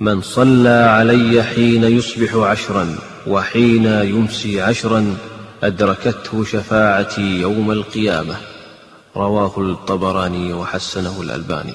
من صلى علي حين يصبح عشرا وحين يمسي عشرا أدركته شفاعتي يوم القيامة. رواه الطبراني وحسنه الألباني.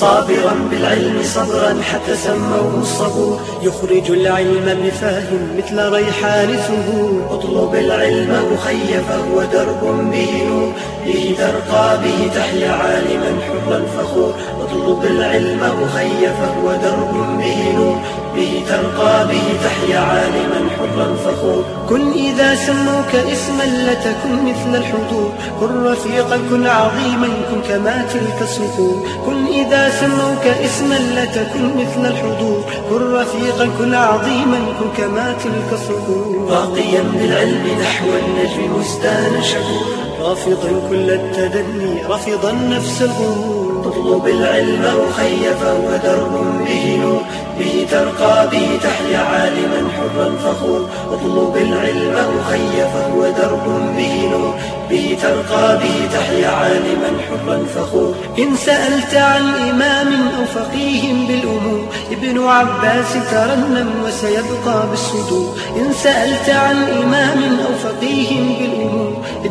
صابرا بالعلم صبرا حتى سموه الصبور. يخرج العلم بفهم مثل ريحان سهول اطلب العلم أخي فهو درب به نور. به ترقى به تحيا عالما حرا فخور. اطلب العلم أخي فهو درب به نور. به ترقى به تحيا عالما حرا فخور. كن إذا سموك اسما لتكن مثل الحضور. كن رفيقا كن عظيما كن كما تلك الصخور. كن إذا سموك اسما لتكن مثل الحضور. كن رفيقا كن عظيما كن كما تلك الصخور. راقيا بالعلم نحو النجم مستانا شكور. رافضا كل التدني رفضا نفس الغرور. تطلب العلم أخي فهو درب به نور. به ترقى به تحيا عالما حرا فخور. اطلب العلم أخي فهو درب به نور. به ترقى به تحيا عالما حرا فخور. إن سألت عن إمام أو فقيه بالأمور ابن عباس ترنم وسيبقى بالصدور. إن سألت عن إمام أو فقيه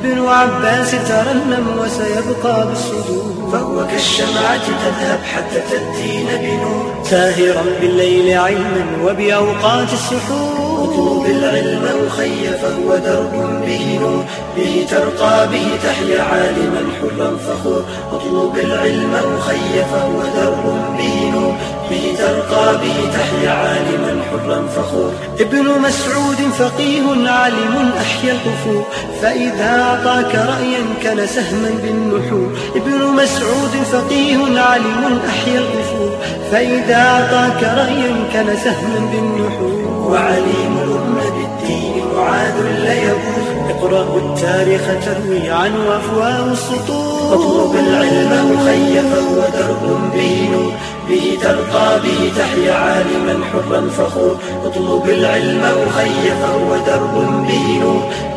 ابن عباس ترنم وسيبقى بالصدور. فهو كالشمعة تذهب حتى تدين بنور. ساهرا بالليل علما وبأوقات السحور. اطلب العلم أخي فهو درب به نور. به ترقى به تحيا عالما حرا فخور. اطلب العلم أخي فهو درب به نور. به ترقى به تحيا عالما حرا فخور. ابن مسعود فقيه عالم أحيا الكفور فإذا أعطاك رأيا كان سهما بالنحور. ابن مسعود فقيه عالم أحيا الكفور فإذا أعطاك رأيا كان سهما بالنحور. وعليم الأمة بالدين معاذ لا يبور اقرأ التاريخ تروي عنه أفواه السطور. اطلب العلم أخي فهو درب به به ترقى به تحيا عالما حرا فخور. اطلب العلم أخي فهو درب به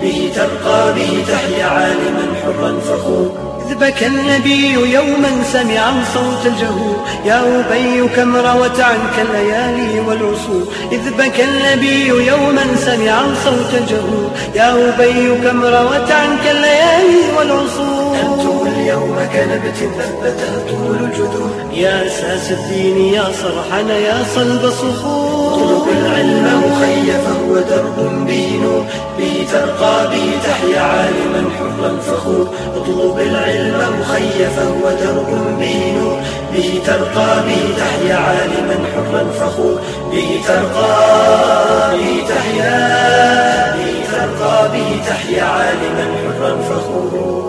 به ترقى به تحيا عالما حرا فخور. بكى النبي يوما سمعا صوت الجهور يا أبي كم روت عنك الليالي والعصور. إذ بكى النبي يوما سمعا صوت الجهور يا أبي كم روت عنك الليالي والعصور. أنتم اليوم كنبت ثبتها طول الجذور. يا أساس الدين يا صرحنا يا صلب صخور اطلب العلم أخي فهو درب نور به ترقى به تحيا عالما حرا فخور. اطلب العلم أخي فهو درب نور به ترقى به تحيا عالما حرا فخور. به ترقى به تحيا به ترقى به تحيا عالما حرا فخور.